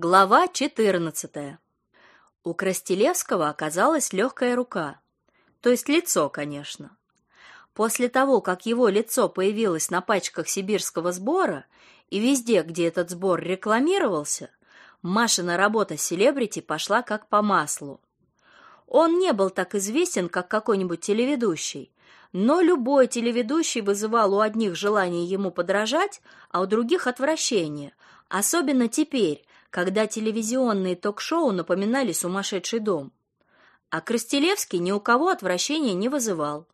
Глава 14. У Крастелевского оказалась легкая рука, то есть лицо, конечно. После того, как его лицо появилось на пачках сибирского сбора и везде, где этот сбор рекламировался, Машина работа селебрити пошла как по маслу. Он не был так известен, как какой-нибудь телеведущий, но любой телеведущий вызывал у одних желание ему подражать, а у других отвращение, особенно теперь, когда телевизионные ток-шоу напоминали сумасшедший дом. А Крастелевский ни у кого отвращения не вызывал.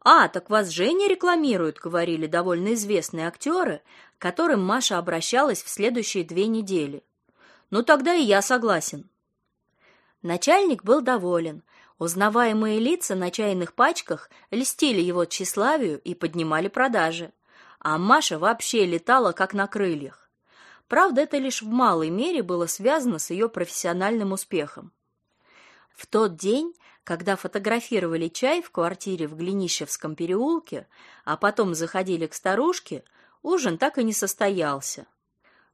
«А, так вас Женя рекламирует», — говорили довольно известные актеры, к которым Маша обращалась в следующие две недели. «Ну, тогда и я согласен». Начальник был доволен. Узнаваемые лица на чайных пачках льстили его тщеславию и поднимали продажи. А Маша вообще летала как на крыльях. Правда, это лишь в малой мере было связано с ее профессиональным успехом. В тот день, когда фотографировали чай в квартире в Глинищевском переулке, а потом заходили к старушке, ужин так и не состоялся.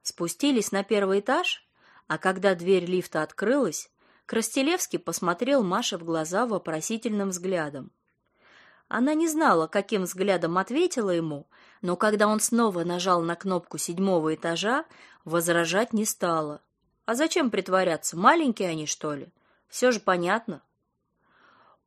Спустились на первый этаж, а когда дверь лифта открылась, Крастелевский посмотрел Маше в глаза вопросительным взглядом. Она не знала, каким взглядом ответила ему, но когда он снова нажал на кнопку седьмого этажа, возражать не стала. А зачем притворяться? Маленькие они, что ли? Все же понятно.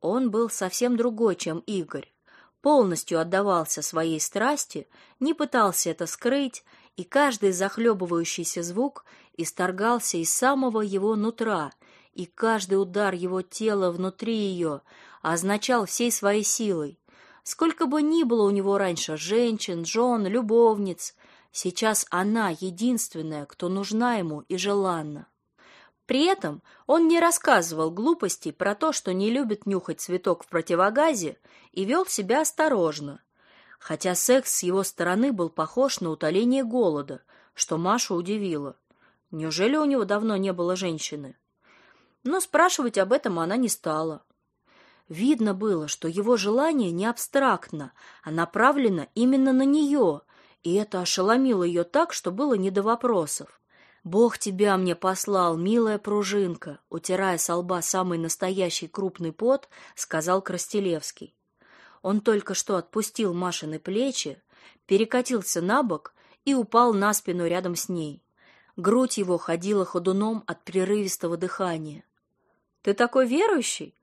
Он был совсем другой, чем Игорь. Полностью отдавался своей страсти, не пытался это скрыть, и каждый захлебывающийся звук исторгался из самого его нутра, и каждый удар его тела внутри ее означал всей своей силой. Сколько бы ни было у него раньше женщин, жен, любовниц, сейчас она единственная, кто нужна ему и желанна. При этом он не рассказывал глупостей про то, что не любит нюхать цветок в противогазе, и вел себя осторожно. Хотя секс с его стороны был похож на утоление голода, что Машу удивило. Неужели у него давно не было женщины? Но спрашивать об этом она не стала. Видно было, что его желание не абстрактно, а направлено именно на нее, и это ошеломило ее так, что было не до вопросов. «Бог тебя мне послал, милая пружинка», утирая с лба самый настоящий крупный пот, сказал Крастелевский. Он только что отпустил Машины плечи, перекатился на бок и упал на спину рядом с ней. Грудь его ходила ходуном от прерывистого дыхания. «Ты такой верующий?»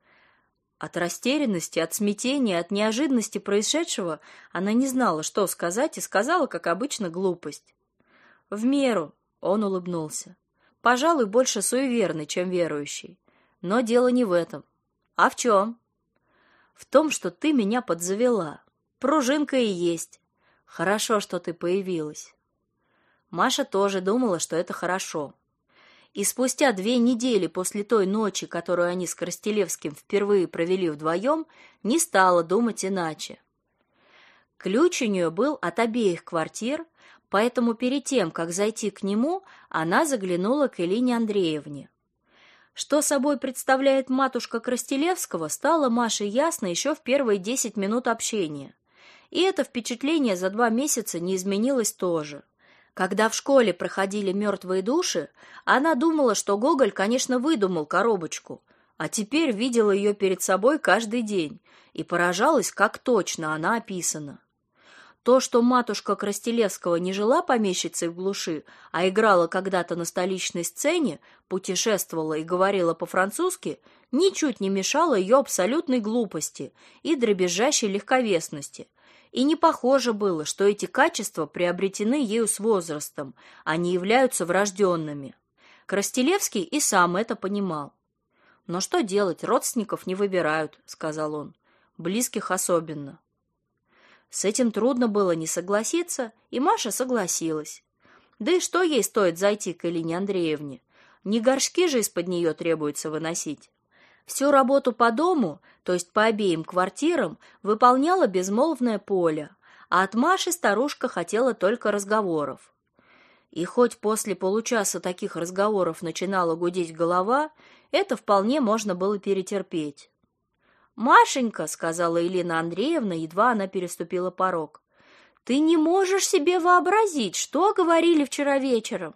От растерянности, от смятения, от неожиданности происшедшего она не знала, что сказать, и сказала, как обычно, глупость. «В меру», — он улыбнулся. «Пожалуй, больше суеверный, чем верующий. Но дело не в этом. А в чем?» «В том, что ты меня подзавела. Пружинка и есть. Хорошо, что ты появилась». Маша тоже думала, что это хорошо и спустя две недели после той ночи, которую они с Коростелевским впервые провели вдвоем, не стала думать иначе. Ключ у нее был от обеих квартир, поэтому перед тем, как зайти к нему, она заглянула к Элине Андреевне. Что собой представляет матушка Крастелевского, стало Маше ясно еще в первые десять минут общения. И это впечатление за два месяца не изменилось тоже. Когда в школе проходили мертвые души, она думала, что Гоголь, конечно, выдумал коробочку, а теперь видела ее перед собой каждый день и поражалась, как точно она описана. То, что матушка Крастелевского не жила помещицей в глуши, а играла когда-то на столичной сцене, путешествовала и говорила по-французски, ничуть не мешало ее абсолютной глупости и дребезжащей легковесности, и не похоже было, что эти качества приобретены ею с возрастом, не являются врожденными. Крастелевский и сам это понимал. «Но что делать, родственников не выбирают», — сказал он, — «близких особенно». С этим трудно было не согласиться, и Маша согласилась. Да и что ей стоит зайти к Элине Андреевне? Не горшки же из-под нее требуется выносить. Всю работу по дому, то есть по обеим квартирам, выполняла безмолвное поле, а от Маши старушка хотела только разговоров. И хоть после получаса таких разговоров начинала гудеть голова, это вполне можно было перетерпеть. «Машенька», — сказала Елена Андреевна, едва она переступила порог, — «ты не можешь себе вообразить, что говорили вчера вечером».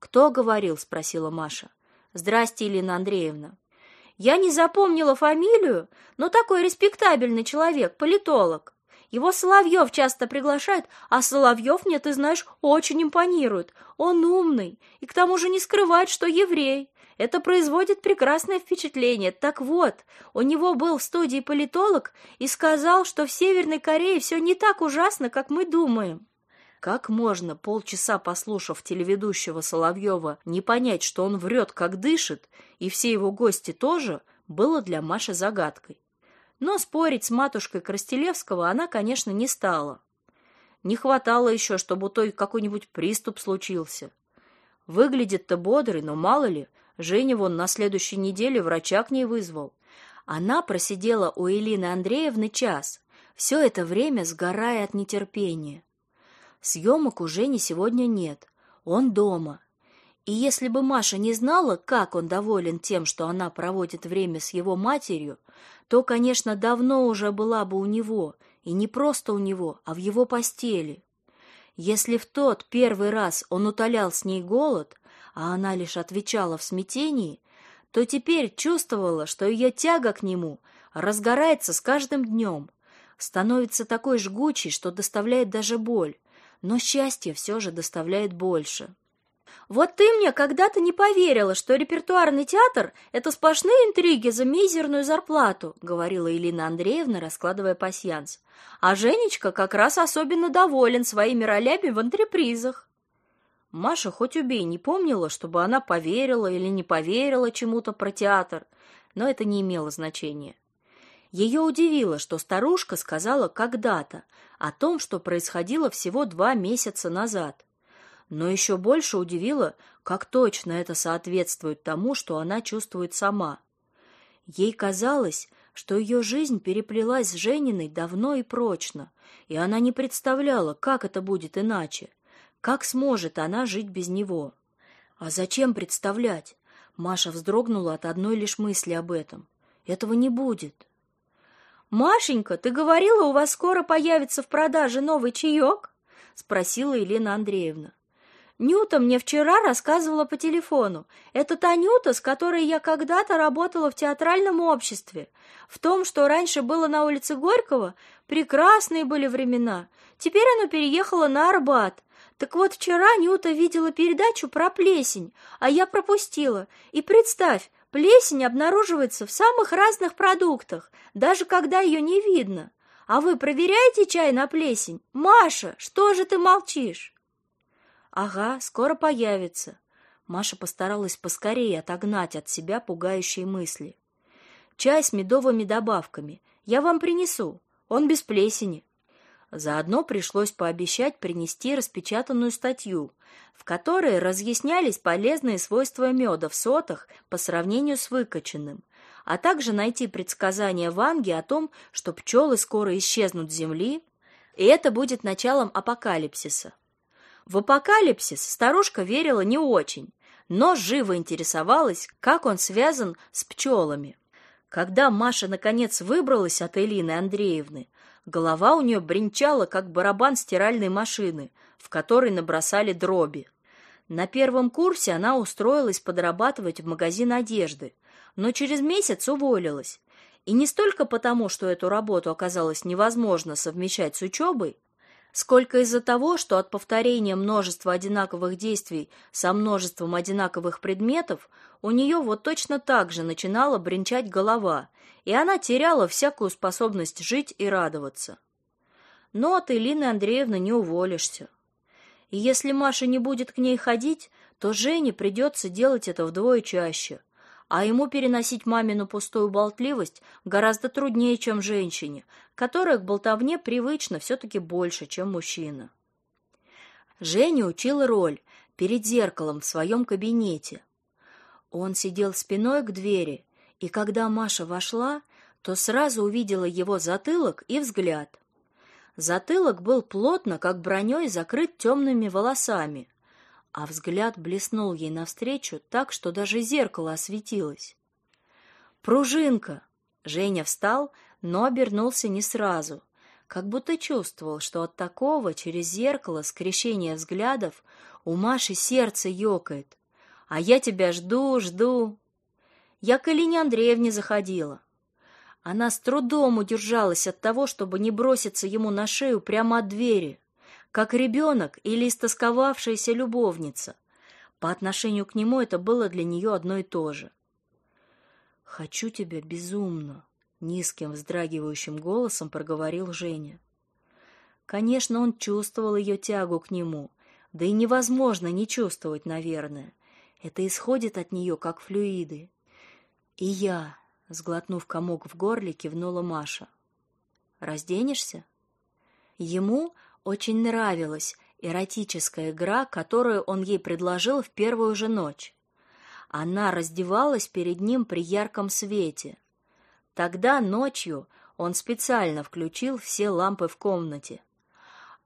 «Кто говорил?» — спросила Маша. «Здрасте, Елена Андреевна». «Я не запомнила фамилию, но такой респектабельный человек, политолог. Его Соловьев часто приглашает, а Соловьев мне, ты знаешь, очень импонирует. Он умный и к тому же не скрывает, что еврей. Это производит прекрасное впечатление. Так вот, у него был в студии политолог и сказал, что в Северной Корее все не так ужасно, как мы думаем. Как можно, полчаса послушав телеведущего Соловьева, не понять, что он врет, как дышит, и все его гости тоже, было для Маши загадкой. Но спорить с матушкой Крастелевского она, конечно, не стала. Не хватало еще, чтобы у той какой-нибудь приступ случился. Выглядит-то бодрый, но мало ли, Женя вон на следующей неделе врача к ней вызвал. Она просидела у Элины Андреевны час, все это время сгорая от нетерпения. Съемок у Жени сегодня нет, он дома. И если бы Маша не знала, как он доволен тем, что она проводит время с его матерью, то, конечно, давно уже была бы у него, и не просто у него, а в его постели. Если в тот первый раз он утолял с ней голод, а она лишь отвечала в смятении, то теперь чувствовала, что ее тяга к нему разгорается с каждым днем, становится такой жгучей, что доставляет даже боль, но счастье все же доставляет больше. Вот ты мне когда-то не поверила, что репертуарный театр — это сплошные интриги за мизерную зарплату, — говорила Елена Андреевна, раскладывая пасьянс. А Женечка как раз особенно доволен своими ролями в антрепризах. Маша хоть убей не помнила, чтобы она поверила или не поверила чему-то про театр, но это не имело значения. Ее удивило, что старушка сказала когда-то о том, что происходило всего два месяца назад. Но еще больше удивило, как точно это соответствует тому, что она чувствует сама. Ей казалось, что ее жизнь переплелась с Жениной давно и прочно, и она не представляла, как это будет иначе, как сможет она жить без него. А зачем представлять? Маша вздрогнула от одной лишь мысли об этом. Этого не будет. «Машенька, ты говорила, у вас скоро появится в продаже новый чаек?» — спросила Елена Андреевна. Нюта мне вчера рассказывала по телефону. Это та Нюта, с которой я когда-то работала в театральном обществе. В том, что раньше было на улице Горького, прекрасные были времена. Теперь оно переехало на Арбат. Так вот, вчера Нюта видела передачу про плесень, а я пропустила. И представь, плесень обнаруживается в самых разных продуктах, даже когда ее не видно. А вы проверяете чай на плесень? Маша, что же ты молчишь? Ага, скоро появится. Маша постаралась поскорее отогнать от себя пугающие мысли. Чай с медовыми добавками. Я вам принесу. Он без плесени. Заодно пришлось пообещать принести распечатанную статью, в которой разъяснялись полезные свойства меда в сотах по сравнению с выкачанным, а также найти предсказания Ванги о том, что пчелы скоро исчезнут с Земли, и это будет началом апокалипсиса. В апокалипсис старушка верила не очень, но живо интересовалась, как он связан с пчелами. Когда Маша наконец выбралась от Элины Андреевны, голова у нее бренчала, как барабан стиральной машины, в которой набросали дроби. На первом курсе она устроилась подрабатывать в магазин одежды, но через месяц уволилась. И не столько потому, что эту работу оказалось невозможно совмещать с учебой, сколько из-за того, что от повторения множества одинаковых действий со множеством одинаковых предметов у нее вот точно так же начинала бренчать голова, и она теряла всякую способность жить и радоваться. Но от Элины Андреевны не уволишься. И если Маша не будет к ней ходить, то Жене придется делать это вдвое чаще, а ему переносить мамину пустую болтливость гораздо труднее, чем женщине, которая к болтовне привычно все-таки больше, чем мужчина. Женя учил роль перед зеркалом в своем кабинете. Он сидел спиной к двери, и когда Маша вошла, то сразу увидела его затылок и взгляд. Затылок был плотно, как броней, закрыт темными волосами, а взгляд блеснул ей навстречу так, что даже зеркало осветилось. «Пружинка!» Женя встал, но обернулся не сразу. как будто чувствовал, что от такого через зеркало скрещения взглядов у Маши сердце ёкает. А я тебя жду, жду. Я к Элине Андреевне заходила. Она с трудом удержалась от того, чтобы не броситься ему на шею прямо от двери, как ребенок или истосковавшаяся любовница. По отношению к нему это было для нее одно и то же. «Хочу тебя безумно», — низким вздрагивающим голосом проговорил Женя. Конечно, он чувствовал ее тягу к нему, да и невозможно не чувствовать, наверное. Это исходит от нее, как флюиды. И я, сглотнув комок в горле, кивнула Маша. «Разденешься?» Ему очень нравилась эротическая игра, которую он ей предложил в первую же ночь. Она раздевалась перед ним при ярком свете. Тогда ночью он специально включил все лампы в комнате.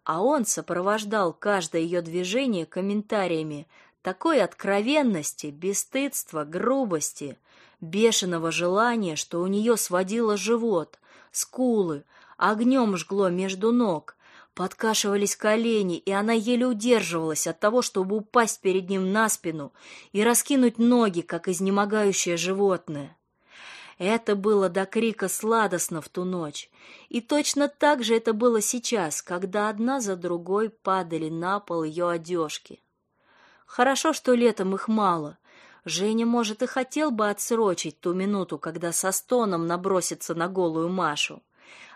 А он сопровождал каждое ее движение комментариями такой откровенности, бесстыдства, грубости, бешеного желания, что у нее сводило живот, скулы, огнем жгло между ног, Подкашивались колени, и она еле удерживалась от того, чтобы упасть перед ним на спину и раскинуть ноги, как изнемогающее животное. Это было до крика сладостно в ту ночь, и точно так же это было сейчас, когда одна за другой падали на пол ее одежки. Хорошо, что летом их мало. Женя, может, и хотел бы отсрочить ту минуту, когда со стоном набросится на голую Машу.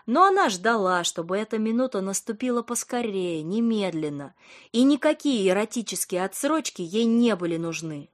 Но она ждала, чтобы эта минута наступила поскорее, немедленно, и никакие эротические отсрочки ей не были нужны.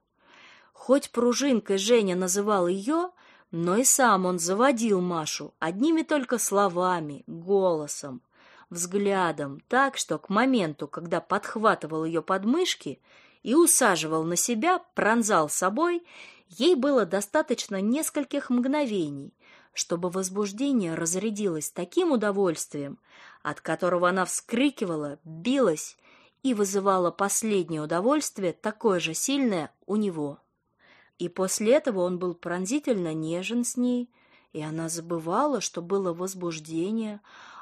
Хоть пружинкой Женя называл ее, но и сам он заводил Машу одними только словами, голосом, взглядом, так что к моменту, когда подхватывал ее подмышки и усаживал на себя, пронзал собой, ей было достаточно нескольких мгновений, чтобы возбуждение разрядилось таким удовольствием, от которого она вскрикивала, билась и вызывала последнее удовольствие, такое же сильное у него. И после этого он был пронзительно нежен с ней, и она забывала, что было возбуждение,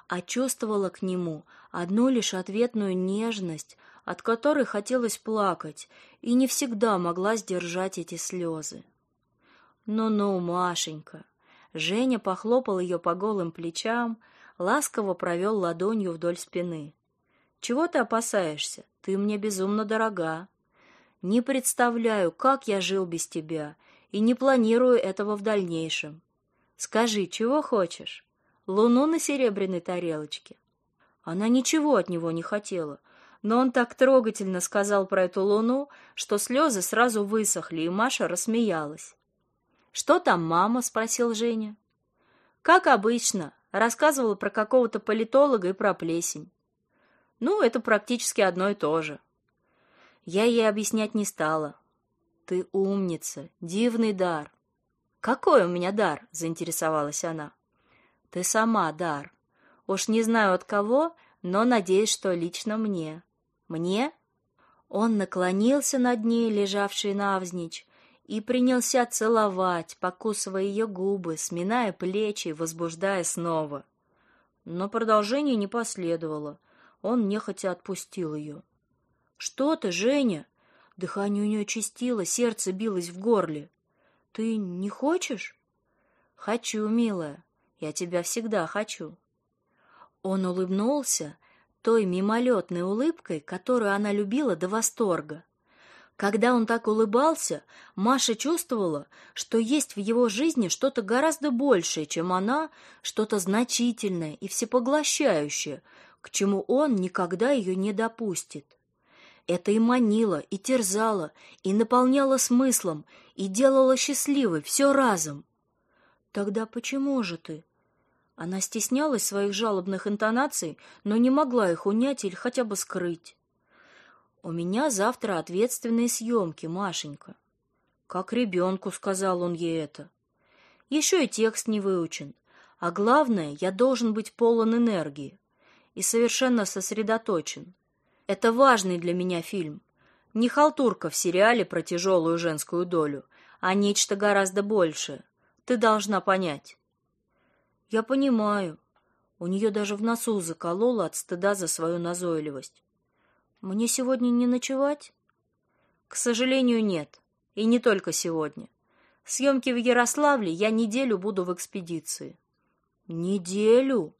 а чувствовала к нему одну лишь ответную нежность, от которой хотелось плакать, и не всегда могла сдержать эти слезы. «Ну-ну, Машенька!» Женя похлопал ее по голым плечам, ласково провел ладонью вдоль спины. «Чего ты опасаешься? Ты мне безумно дорога. Не представляю, как я жил без тебя, и не планирую этого в дальнейшем. Скажи, чего хочешь? Луну на серебряной тарелочке?» Она ничего от него не хотела, но он так трогательно сказал про эту луну, что слезы сразу высохли, и Маша рассмеялась. «Что там мама?» — спросил Женя. «Как обычно. Рассказывала про какого-то политолога и про плесень. Ну, это практически одно и то же. Я ей объяснять не стала. Ты умница, дивный дар. Какой у меня дар? заинтересовалась она. Ты сама дар. Уж не знаю от кого, но надеюсь, что лично мне. Мне? Он наклонился над ней, лежавшей навзничь, и принялся целовать, покусывая ее губы, сминая плечи, возбуждая снова. Но продолжение не последовало. Он нехотя отпустил ее. «Что ты, Женя?» Дыхание у нее чистило, сердце билось в горле. «Ты не хочешь?» «Хочу, милая. Я тебя всегда хочу». Он улыбнулся той мимолетной улыбкой, которую она любила до восторга. Когда он так улыбался, Маша чувствовала, что есть в его жизни что-то гораздо большее, чем она, что-то значительное и всепоглощающее, к чему он никогда ее не допустит. Это и манило, и терзало, и наполняло смыслом, и делало счастливой все разом. Тогда почему же ты? Она стеснялась своих жалобных интонаций, но не могла их унять или хотя бы скрыть. «У меня завтра ответственные съемки, Машенька». «Как ребенку», — сказал он ей это. «Еще и текст не выучен. А главное, я должен быть полон энергии и совершенно сосредоточен. Это важный для меня фильм. Не халтурка в сериале про тяжелую женскую долю, а нечто гораздо большее. Ты должна понять». «Я понимаю». У нее даже в носу закололо от стыда за свою назойливость. «Мне сегодня не ночевать?» «К сожалению, нет. И не только сегодня. Съемки в Ярославле я неделю буду в экспедиции». «Неделю?»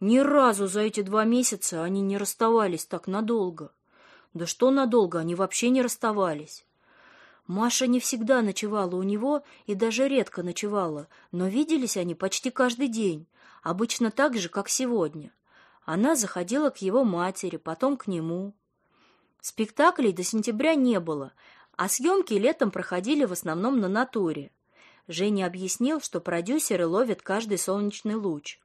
Ни разу за эти два месяца они не расставались так надолго. Да что надолго, они вообще не расставались. Маша не всегда ночевала у него и даже редко ночевала, но виделись они почти каждый день, обычно так же, как сегодня. Она заходила к его матери, потом к нему. Спектаклей до сентября не было, а съемки летом проходили в основном на натуре. Женя объяснил, что продюсеры ловят каждый солнечный луч.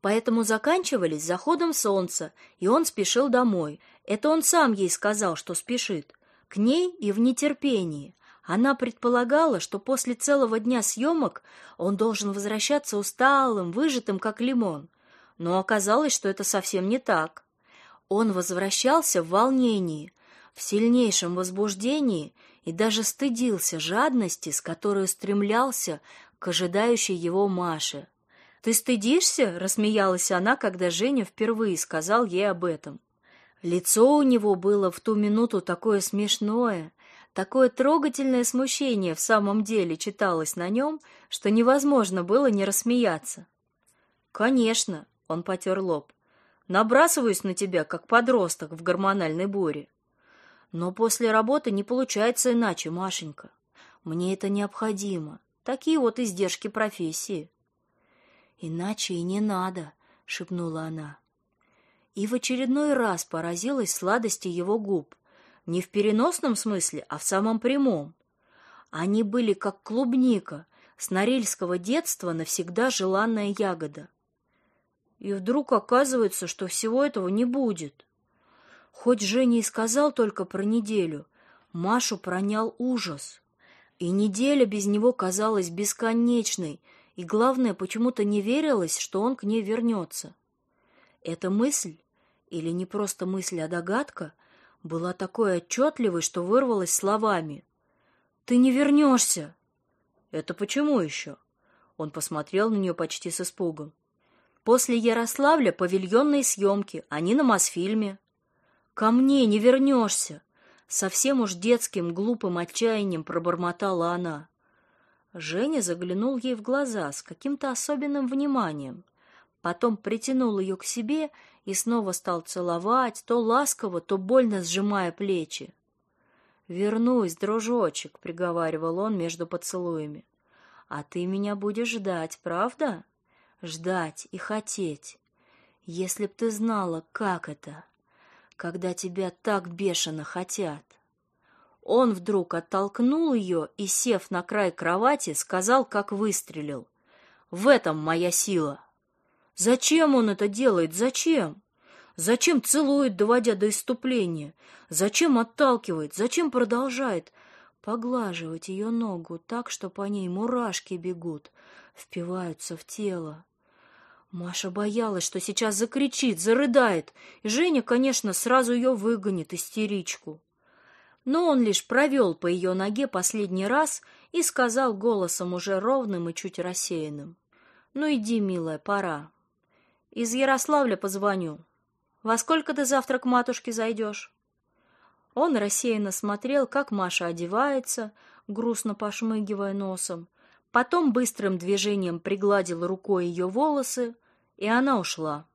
Поэтому заканчивались заходом солнца, и он спешил домой. Это он сам ей сказал, что спешит. К ней и в нетерпении. Она предполагала, что после целого дня съемок он должен возвращаться усталым, выжатым, как лимон. Но оказалось, что это совсем не так. Он возвращался в волнении, в сильнейшем возбуждении и даже стыдился жадности, с которой стремлялся к ожидающей его Маше. «Ты стыдишься?» — рассмеялась она, когда Женя впервые сказал ей об этом. Лицо у него было в ту минуту такое смешное, такое трогательное смущение в самом деле читалось на нем, что невозможно было не рассмеяться. «Конечно», — он потер лоб, — «набрасываюсь на тебя, как подросток в гормональной буре. Но после работы не получается иначе, Машенька. Мне это необходимо. Такие вот издержки профессии». «Иначе и не надо», — шепнула она. И в очередной раз поразилась сладости его губ. Не в переносном смысле, а в самом прямом. Они были как клубника, с норильского детства навсегда желанная ягода. И вдруг оказывается, что всего этого не будет. Хоть Женя и сказал только про неделю, Машу пронял ужас. И неделя без него казалась бесконечной, и, главное, почему-то не верилось, что он к ней вернется. Эта мысль, или не просто мысль, а догадка, была такой отчетливой, что вырвалась словами. «Ты не вернешься!» «Это почему еще?» Он посмотрел на нее почти с испугом. «После Ярославля павильонные съемки, они на Мосфильме». «Ко мне не вернешься!» Совсем уж детским глупым отчаянием пробормотала она. Женя заглянул ей в глаза с каким-то особенным вниманием. Потом притянул ее к себе и снова стал целовать, то ласково, то больно сжимая плечи. «Вернусь, дружочек», — приговаривал он между поцелуями. «А ты меня будешь ждать, правда? Ждать и хотеть. Если б ты знала, как это, когда тебя так бешено хотят». Он вдруг оттолкнул ее и, сев на край кровати, сказал, как выстрелил. «В этом моя сила!» «Зачем он это делает? Зачем? Зачем целует, доводя до иступления? Зачем отталкивает? Зачем продолжает?» Поглаживать ее ногу так, что по ней мурашки бегут, впиваются в тело. Маша боялась, что сейчас закричит, зарыдает, и Женя, конечно, сразу ее выгонит, истеричку но он лишь провел по ее ноге последний раз и сказал голосом уже ровным и чуть рассеянным. «Ну иди, милая, пора. Из Ярославля позвоню. Во сколько ты завтра к матушке зайдешь?» Он рассеянно смотрел, как Маша одевается, грустно пошмыгивая носом, потом быстрым движением пригладил рукой ее волосы, и она ушла.